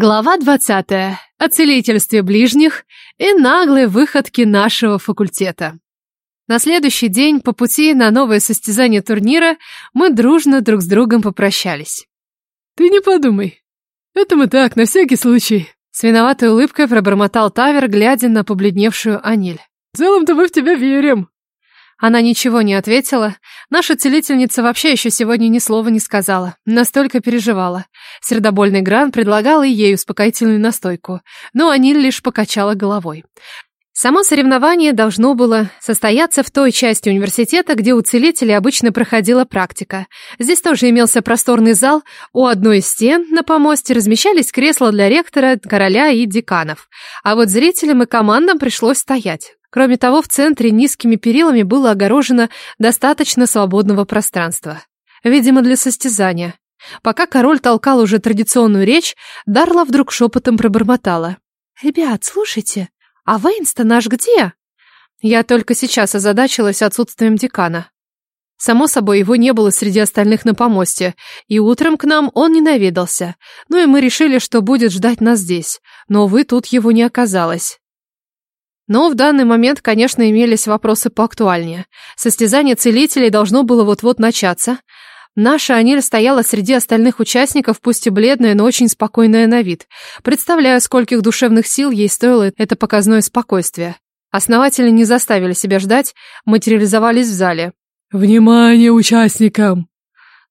Глава 20. О целительстве ближних и наглой выходке нашего факультета. На следующий день по пути на новое состязание турнира мы дружно друг с другом попрощались. «Ты не подумай. Это мы так, на всякий случай», — с виноватой улыбкой пробормотал Тавер, глядя на побледневшую Аниль. «В целом-то мы в тебя верим». Она ничего не ответила. Наша целительница вообще еще сегодня ни слова не сказала. Настолько переживала. Сердобольный Гран предлагал и ей успокоительную настойку, но Аниль лишь покачала головой. Само соревнование должно было состояться в той части университета, где у целителей обычно проходила практика. Здесь тоже имелся просторный зал, у одной из стен на помосте размещались кресла для ректора, короля и деканов. А вот зрителям и командам пришлось стоять. Кроме того, в центре низкими перилами было огорожено достаточно свободного пространства. Видимо, для состязания. Пока король толкал уже традиционную речь, Дарла вдруг шепотом пробормотала. «Ребят, слушайте, а Вейнста наш где?» Я только сейчас озадачилась отсутствием декана. Само собой, его не было среди остальных на помосте, и утром к нам он не наведался. Ну и мы решили, что будет ждать нас здесь. Но, увы, тут его не оказалось. Но в данный момент, конечно, имелись вопросы поактуальнее. Состязание целителей должно было вот-вот начаться. Наша Аниль стояла среди остальных участников, пусть и бледная, но очень спокойная на вид. Представляю, скольких душевных сил ей стоило это показное спокойствие. Основатели не заставили себя ждать, материализовались в зале. «Внимание участникам!»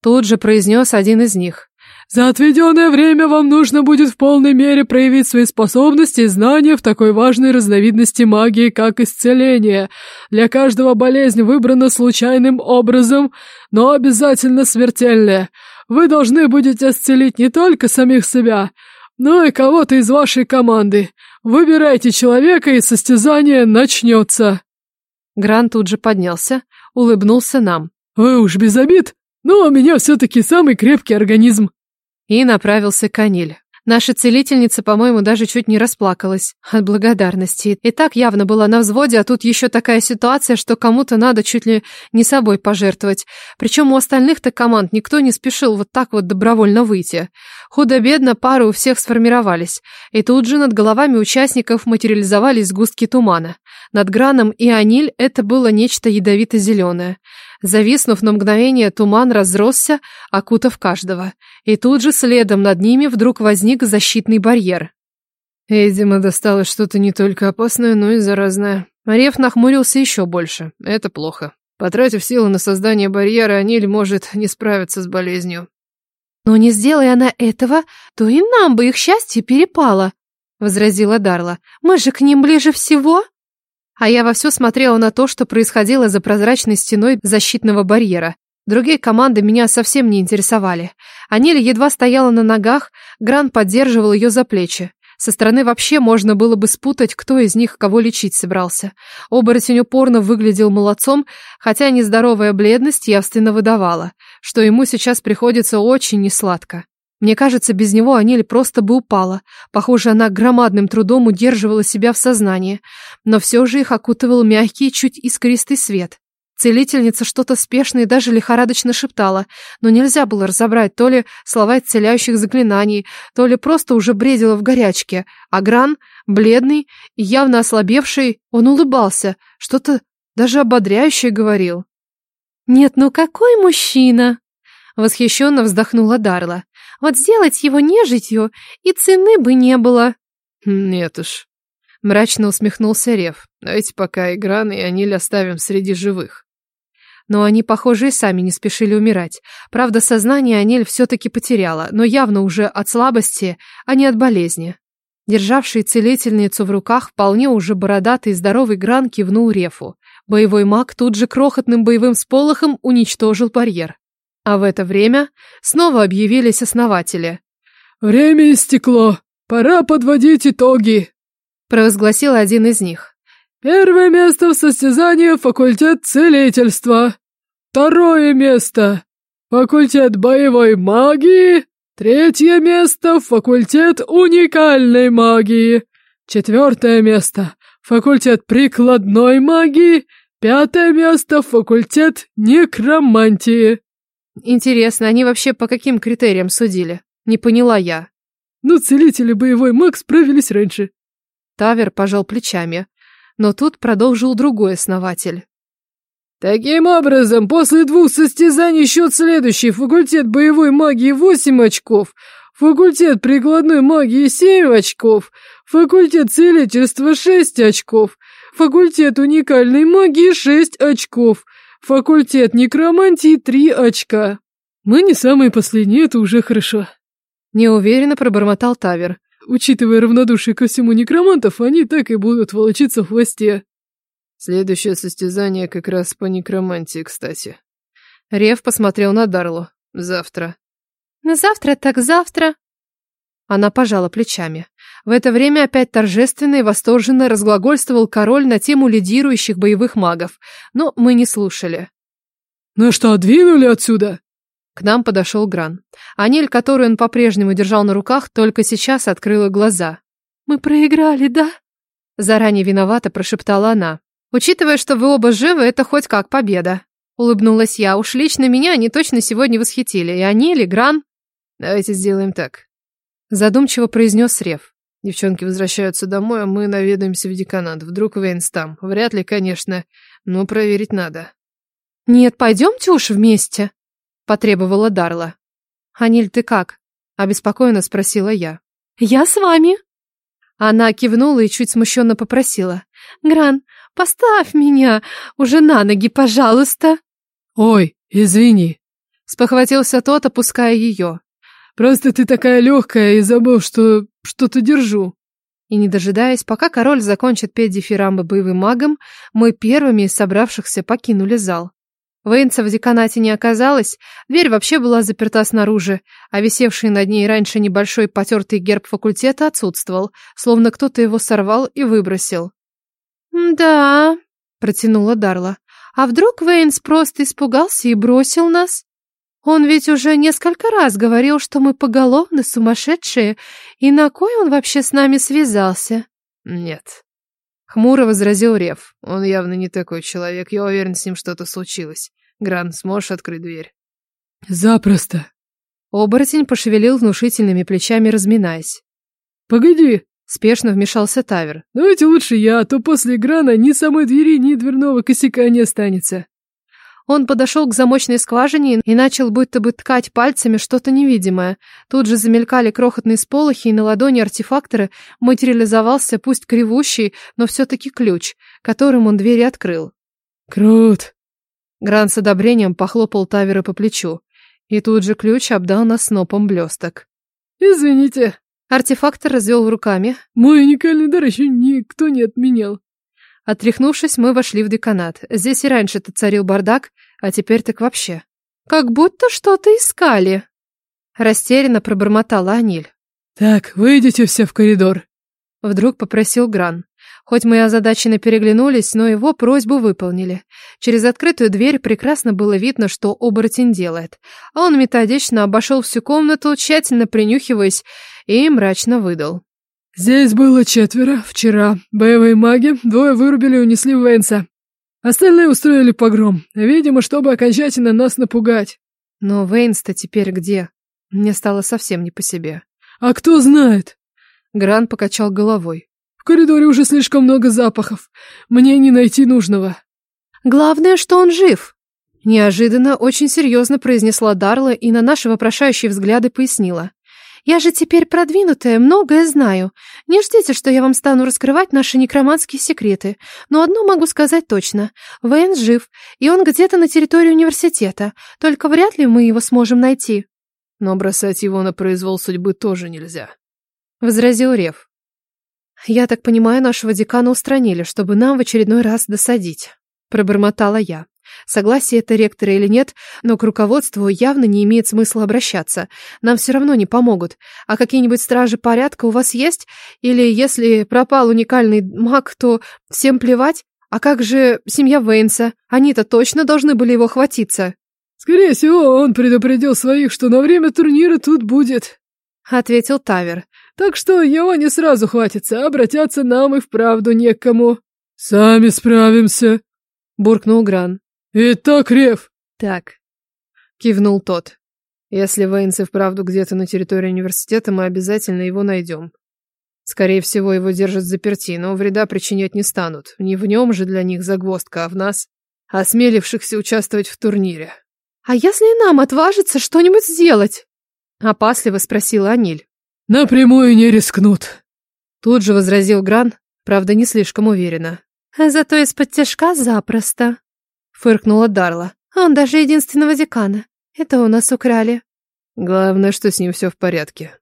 Тут же произнес один из них. За отведенное время вам нужно будет в полной мере проявить свои способности и знания в такой важной разновидности магии, как исцеление. Для каждого болезнь выбрана случайным образом, но обязательно смертельная. Вы должны будете исцелить не только самих себя, но и кого-то из вашей команды. Выбирайте человека, и состязание начнется. Грант тут же поднялся, улыбнулся нам. «Вы уж без обид, но у меня все-таки самый крепкий организм и направился к Аниль. Наша целительница, по-моему, даже чуть не расплакалась от благодарности. И так явно была на взводе, а тут еще такая ситуация, что кому-то надо чуть ли не собой пожертвовать. Причем у остальных-то команд никто не спешил вот так вот добровольно выйти. Худо-бедно пары у всех сформировались. И тут же над головами участников материализовались сгустки тумана. Над Граном и Аниль это было нечто ядовито-зеленое. Зависнув на мгновение, туман разросся, окутав каждого. И тут же следом над ними вдруг возник защитный барьер. Видимо, досталось что-то не только опасное, но и заразное. Рев нахмурился еще больше. Это плохо. Потратив силы на создание барьера, Аниль может не справиться с болезнью. «Но не сделай она этого, то и нам бы их счастье перепало», — возразила Дарла. «Мы же к ним ближе всего». А я во все смотрела на то, что происходило за прозрачной стеной защитного барьера. Другие команды меня совсем не интересовали. Анель едва стояла на ногах, Гран поддерживал ее за плечи. Со стороны вообще можно было бы спутать, кто из них кого лечить собрался. Оборотень упорно выглядел молодцом, хотя нездоровая бледность явственно выдавала, что ему сейчас приходится очень несладко. Мне кажется, без него Анель просто бы упала. Похоже, она громадным трудом удерживала себя в сознании. Но все же их окутывал мягкий, чуть искристый свет. Целительница что-то спешно и даже лихорадочно шептала, но нельзя было разобрать то ли слова исцеляющих заклинаний, то ли просто уже бредила в горячке. А Гран, бледный и явно ослабевший, он улыбался, что-то даже ободряющее говорил. «Нет, ну какой мужчина!» Восхищенно вздохнула Дарла. Вот сделать его нежитью, и цены бы не было. Нет уж. Мрачно усмехнулся Рев. Давайте пока Игран и Аниль оставим среди живых. Но они, похоже, и сами не спешили умирать. Правда, сознание Анель все-таки потеряла, но явно уже от слабости, а не от болезни. Державший целительницу в руках, вполне уже бородатый и здоровый Гран кивнул Рефу. Боевой маг тут же крохотным боевым сполохом уничтожил барьер. А в это время снова объявились основатели. «Время истекло. Пора подводить итоги», — провозгласил один из них. «Первое место в состязании — факультет целительства. Второе место — факультет боевой магии. Третье место — факультет уникальной магии. Четвертое место — факультет прикладной магии. Пятое место — факультет некромантии. Интересно, они вообще по каким критериям судили? Не поняла я. но целители боевой маг справились раньше. Тавер пожал плечами, но тут продолжил другой основатель. Таким образом, после двух состязаний счет следующий. Факультет боевой магии 8 очков, факультет прикладной магии 7 очков, факультет целительства 6 очков, факультет уникальной магии 6 очков, факультет некромантии 3 очка. Мы не самые последние, это уже хорошо. Неуверенно пробормотал Тавер. Учитывая равнодушие ко всему некромантов, они так и будут волочиться в хвосте. Следующее состязание как раз по некромантии, кстати. Рев посмотрел на Дарлу. Завтра. На завтра так завтра. Она пожала плечами. В это время опять торжественно и восторженно разглагольствовал король на тему лидирующих боевых магов, но мы не слушали. «Ну что, двинули отсюда?» К нам подошел Гран. Анель, которую он по-прежнему держал на руках, только сейчас открыла глаза. «Мы проиграли, да?» Заранее виновата прошептала она. Учитывая, что вы оба живы, это хоть как победа. Улыбнулась я. Уж лично меня они точно сегодня восхитили. И они, или Гран. Давайте сделаем так. Задумчиво произнес Рев. Девчонки возвращаются домой, а мы наведаемся в деканат. Вдруг Вейнс там. Вряд ли, конечно, но проверить надо. Нет, пойдемте уж вместе. Потребовала Дарла. Аниль, ты как? Обеспокоенно спросила я. Я с вами. Она кивнула и чуть смущенно попросила. Гран, Поставь меня уже на ноги, пожалуйста. Ой, извини. Спохватился тот, опуская ее. Просто ты такая легкая и забыл, что что-то держу. И не дожидаясь, пока король закончит петь дифирамбы боевым магом, мы первыми из собравшихся покинули зал. Вейнца в деканате не оказалось, дверь вообще была заперта снаружи, а висевший над ней раньше небольшой потертый герб факультета отсутствовал, словно кто-то его сорвал и выбросил. «Да», — протянула Дарла. «А вдруг Вейнс просто испугался и бросил нас? Он ведь уже несколько раз говорил, что мы поголовно сумасшедшие, и на кой он вообще с нами связался?» «Нет», — хмуро возразил Рев. «Он явно не такой человек, я уверен, с ним что-то случилось. Гран, сможешь открыть дверь?» «Запросто». Оборотень пошевелил внушительными плечами, разминаясь. «Погоди!» Спешно вмешался Тавер. «Давайте лучше я, а то после Грана ни самой двери, ни дверного косяка не останется». Он подошел к замочной скважине и начал будто бы ткать пальцами что-то невидимое. Тут же замелькали крохотные сполохи, и на ладони артефактора материализовался, пусть кривущий, но все-таки ключ, которым он двери открыл. «Крут!» Гран с одобрением похлопал Тавера по плечу. И тут же ключ обдал нас снопом блесток. «Извините», Артефактор развел руками. «Мой уникальный дар еще никто не отменял». Отряхнувшись, мы вошли в деканат. Здесь и раньше-то царил бардак, а теперь так вообще. «Как будто что-то искали», — растерянно пробормотала Аниль. «Так, выйдите все в коридор», — вдруг попросил Гран. Хоть мы озадаченно переглянулись, но его просьбу выполнили. Через открытую дверь прекрасно было видно, что оборотень делает. А он методично обошел всю комнату, тщательно принюхиваясь, и мрачно выдал. «Здесь было четверо. Вчера. Боевые маги. Двое вырубили и унесли Вейнса. Остальные устроили погром. Видимо, чтобы окончательно нас напугать». «Но Вейнс-то теперь где?» Мне стало совсем не по себе. «А кто знает?» Гран покачал головой коридоре уже слишком много запахов. Мне не найти нужного. Главное, что он жив. Неожиданно, очень серьезно произнесла Дарла и на наши вопрошающие взгляды пояснила. Я же теперь продвинутая, многое знаю. Не ждите, что я вам стану раскрывать наши некроманские секреты. Но одно могу сказать точно. Вейн жив, и он где-то на территории университета. Только вряд ли мы его сможем найти. Но бросать его на произвол судьбы тоже нельзя. Возразил Рев. «Я так понимаю, нашего декана устранили, чтобы нам в очередной раз досадить», — пробормотала я. Согласие это ректора или нет, но к руководству явно не имеет смысла обращаться. Нам все равно не помогут. А какие-нибудь стражи порядка у вас есть? Или если пропал уникальный маг, то всем плевать? А как же семья Вейнса? Они-то точно должны были его хватиться. Скорее всего, он предупредил своих, что на время турнира тут будет, ответил Тавер. Так что его не сразу хватится, обратятся нам и вправду некому. Сами справимся, буркнул Гран. Итак, Рев. Так, кивнул тот. Если Вейнс и вправду где-то на территории университета, мы обязательно его найдем. Скорее всего, его держат заперти, но вреда причинять не станут. Не в нем же для них загвоздка, а в нас, осмелившихся участвовать в турнире. «А если нам отважится что-нибудь сделать?» Опасливо спросила Аниль. «Напрямую не рискнут», Тут же возразил Гран, правда, не слишком уверенно. «Зато из-под тяжка запросто», — фыркнула Дарла. «Он даже единственного декана. Это у нас украли». «Главное, что с ним все в порядке».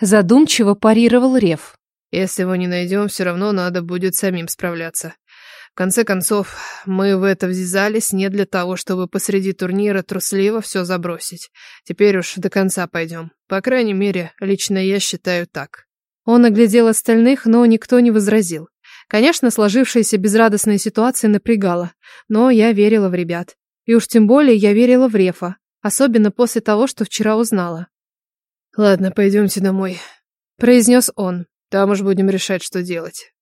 Задумчиво парировал Рев. «Если его не найдем, все равно надо будет самим справляться. В конце концов, мы в это ввязались не для того, чтобы посреди турнира трусливо все забросить. Теперь уж до конца пойдем. По крайней мере, лично я считаю так». Он оглядел остальных, но никто не возразил. Конечно, сложившаяся безрадостная ситуация напрягала, но я верила в ребят. И уж тем более я верила в Рефа, особенно после того, что вчера узнала. «Ладно, пойдемте домой», — произнес он. «Там уж будем решать, что делать».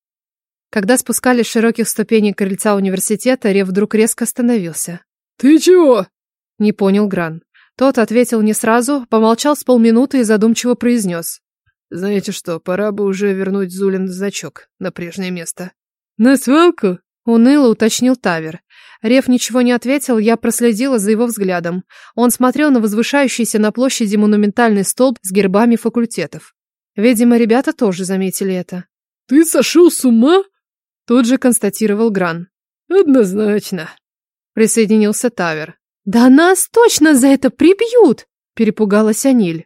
Когда спускались с широких ступеней крыльца университета, Рев вдруг резко остановился. «Ты чего?» — не понял Гран. Тот ответил не сразу, помолчал с полминуты и задумчиво произнес. Знаете что, пора бы уже вернуть Зулин значок на прежнее место. На свалку? Уныло уточнил Тавер. Рев ничего не ответил, я проследила за его взглядом. Он смотрел на возвышающийся на площади монументальный столб с гербами факультетов. Видимо, ребята тоже заметили это. «Ты сошел с ума?» Тут же констатировал Гран. «Однозначно», — присоединился Тавер. «Да нас точно за это прибьют!» — перепугалась Аниль.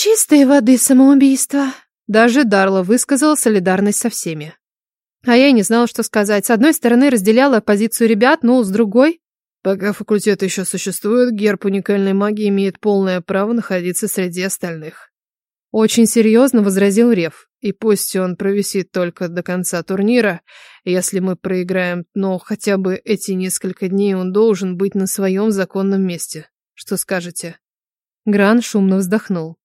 Чистой воды самоубийство. Даже Дарла высказала солидарность со всеми. А я не знала, что сказать. С одной стороны, разделяла позицию ребят, но с другой... Пока факультет еще существует, герб уникальной магии имеет полное право находиться среди остальных. Очень серьезно возразил Рев. И пусть он провисит только до конца турнира, если мы проиграем, но хотя бы эти несколько дней он должен быть на своем законном месте. Что скажете? Гран шумно вздохнул.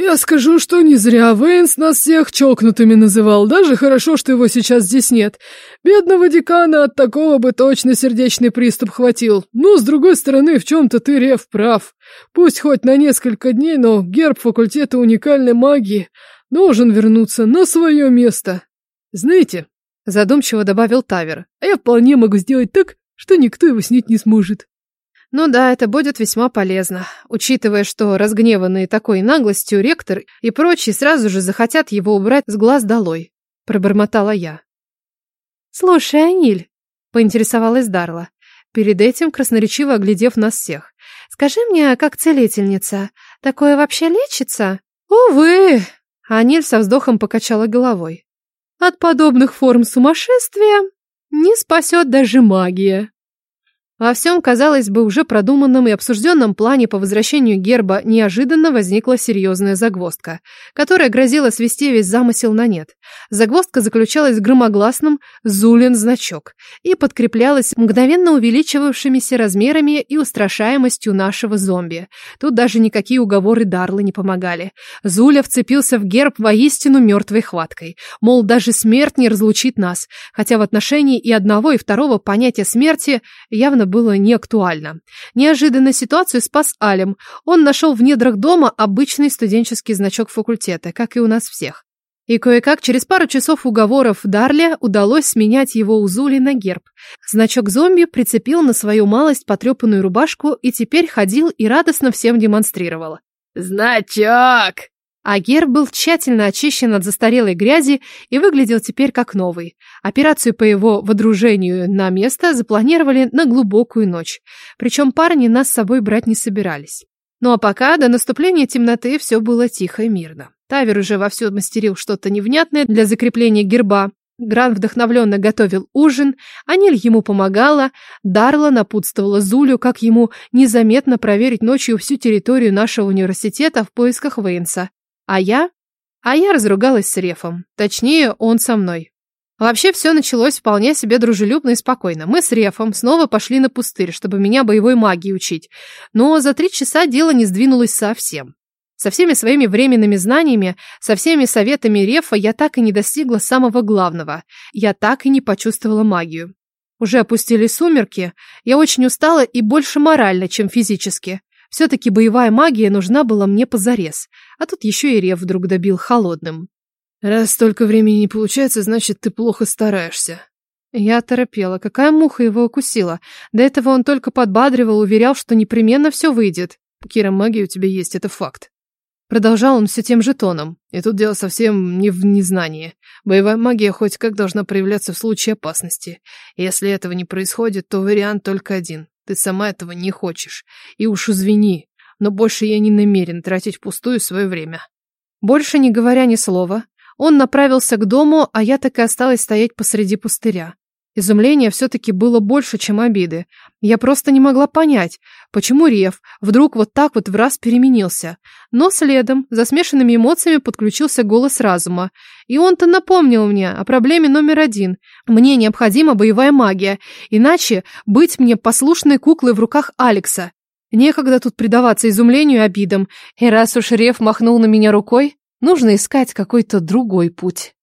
«Я скажу, что не зря Вейнс нас всех чокнутыми называл. Даже хорошо, что его сейчас здесь нет. Бедного декана от такого бы точно сердечный приступ хватил. Но, с другой стороны, в чем-то ты, Рев, прав. Пусть хоть на несколько дней, но герб факультета уникальной магии должен вернуться на свое место. Знаете, задумчиво добавил Тавер, а я вполне могу сделать так, что никто его снять не сможет. Ну да, это будет весьма полезно, учитывая, что разгневанные такой наглостью ректор и прочие сразу же захотят его убрать с глаз долой, пробормотала я. Слушай, Аниль, поинтересовалась Дарла, перед этим красноречиво оглядев нас всех. Скажи мне, как целительница, такое вообще лечится? Увы, Аниль со вздохом покачала головой. От подобных форм сумасшествия не спасет даже магия. Во всем, казалось бы, уже продуманном и обсужденном плане по возвращению герба неожиданно возникла серьезная загвоздка, которая грозила свести весь замысел на нет. Загвоздка заключалась в громогласном «Зулин значок» и подкреплялась мгновенно увеличивавшимися размерами и устрашаемостью нашего зомби. Тут даже никакие уговоры Дарлы не помогали. Зуля вцепился в герб воистину мертвой хваткой. Мол, даже смерть не разлучит нас, хотя в отношении и одного, и второго понятия смерти явно было не актуально. Неожиданно ситуацию спас Алим. Он нашел в недрах дома обычный студенческий значок факультета, как и у нас всех. И кое-как через пару часов уговоров Дарле удалось сменять его у Зули на герб. Значок зомби прицепил на свою малость потрепанную рубашку и теперь ходил и радостно всем демонстрировал. «Значок!» А герб был тщательно очищен от застарелой грязи и выглядел теперь как новый. Операцию по его водружению на место запланировали на глубокую ночь. Причем парни нас с собой брать не собирались. Ну а пока до наступления темноты все было тихо и мирно. Тавер уже вовсю мастерил что-то невнятное для закрепления герба. Гран вдохновленно готовил ужин, Аниль ему помогала, Дарла напутствовала Зулю, как ему незаметно проверить ночью всю территорию нашего университета в поисках Вейнса. А я? А я разругалась с Рефом. Точнее, он со мной. Вообще все началось вполне себе дружелюбно и спокойно. Мы с Рефом снова пошли на пустырь, чтобы меня боевой магии учить. Но за три часа дело не сдвинулось совсем. Со всеми своими временными знаниями, со всеми советами Рефа я так и не достигла самого главного. Я так и не почувствовала магию. Уже опустили сумерки, я очень устала и больше морально, чем физически. Все-таки боевая магия нужна была мне позарез. А тут еще и Рев вдруг добил холодным. «Раз столько времени не получается, значит, ты плохо стараешься». Я торопела. Какая муха его укусила? До этого он только подбадривал, уверял, что непременно все выйдет. Кира, магия у тебя есть, это факт. Продолжал он все тем же тоном. И тут дело совсем не в незнании. Боевая магия хоть как должна проявляться в случае опасности. Если этого не происходит, то вариант только один. Ты сама этого не хочешь. И уж извини, но больше я не намерен тратить впустую свое время. Больше не говоря ни слова, он направился к дому, а я так и осталась стоять посреди пустыря. Изумление все-таки было больше, чем обиды. Я просто не могла понять, почему Рев вдруг вот так вот в раз переменился. Но следом, за смешанными эмоциями, подключился голос разума. И он-то напомнил мне о проблеме номер один. Мне необходима боевая магия, иначе быть мне послушной куклой в руках Алекса. Некогда тут предаваться изумлению и обидам. И раз уж Рев махнул на меня рукой, нужно искать какой-то другой путь.